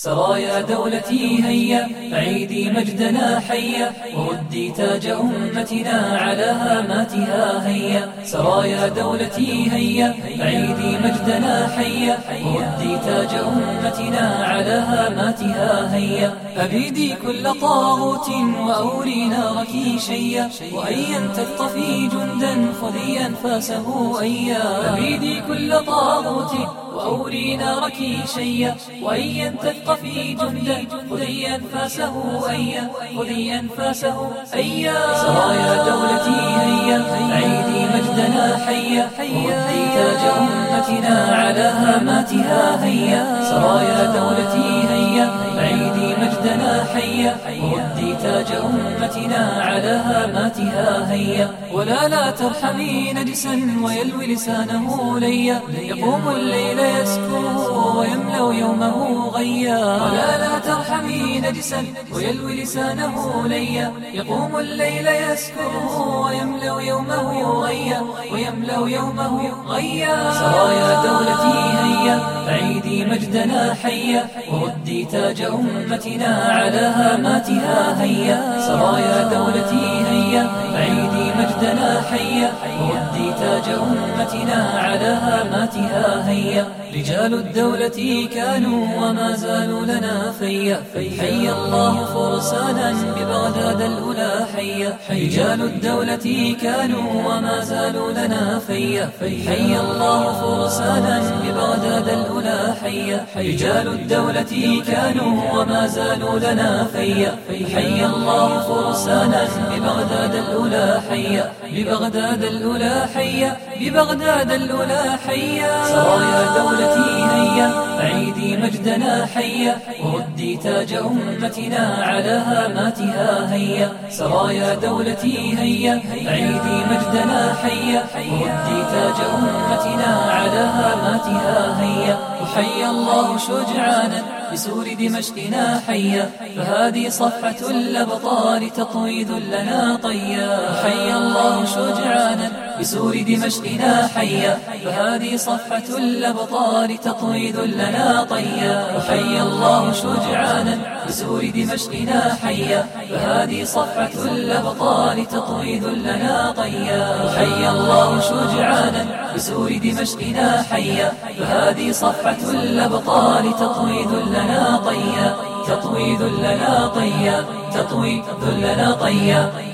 سرايا دولتي هيا عيدي مجدنا حيا وردي تاج أمتنا على هاماتها هيا. سرايا دولتي هيا عيدي مجدنا حيا وردي تاج أمتنا على هاماتها هيا. أبيدي كل طاغوت وأوري نارك شيا وأيا تخطفي جندا خذي أنفاسه أيا. أبيدي كل طاغوت وأوري نارك شيا وأيا تثقفي جندا خذي أنفاسه أيا خذي أنفاسه أيا سرايا دولتي هيا عيدي مجدنا حيا ودي تاج أمتنا على هاماتها هيا. سرايا حيا ودي تاج أمتنا على هاماتها هيا. ولا لا ترحمي نجسا ويلوي لسانه ليا. يقوم الليل يسكره ويملأ يومه غيا. ولا لا ترحمي نجسا ويلوي لسانه ليا. يقوم الليل يسكره ويملأ يومه غيا. ويملأ يومه غيا. سرايا هيا عيدي مجدنا حيا وردي تاج أمتنا على هاماتها هيا. سرايا دولتي هيا عيدي مجدنا حيا وردي تاج أمتنا على هاماتها هيا. رجال الدولة كانوا وما زالوا لنا فيا. حي الله فرسانا ببغداد الأولى حيا رجال الدولة كانوا وما زالوا لنا فيا حي الله فرسانا ببغداد الأولى. حيا رجال الدولة كانوا وما زالوا لنا فيا حي الله فرسانا ببغداد الأولى. حيا ببغداد الأولى. حيا ببغداد الأولى. حيا سرايا دولتي هيا عيدي مجدنا. حيا وردي تاج أمتنا على هاماتها هيا. سرايا دولتي هيا عيدي مجدنا حيا. وردي تاج أمتنا على هاماتها هيا. وحيا الله شجعانا بسور دمشقنا حيا. فهذه صفحة الأبطال تطوي ذلنا طيا. حيا الله شجعانا بسور دمشقنا حيا فهذه صفحة الأبطال تطوي ذلنا طيا. وحيا الله شجعانا بسور دمشقنا حيا فهذه صفحة الأبطال تطوي ذلنا طيا. وحيا الله شجعانا بسور دمشقنا حيا فهذه صفحة الأبطال تطوي ذلنا طيا. تطوي ذلنا طيا تطوي ذلنا طيا.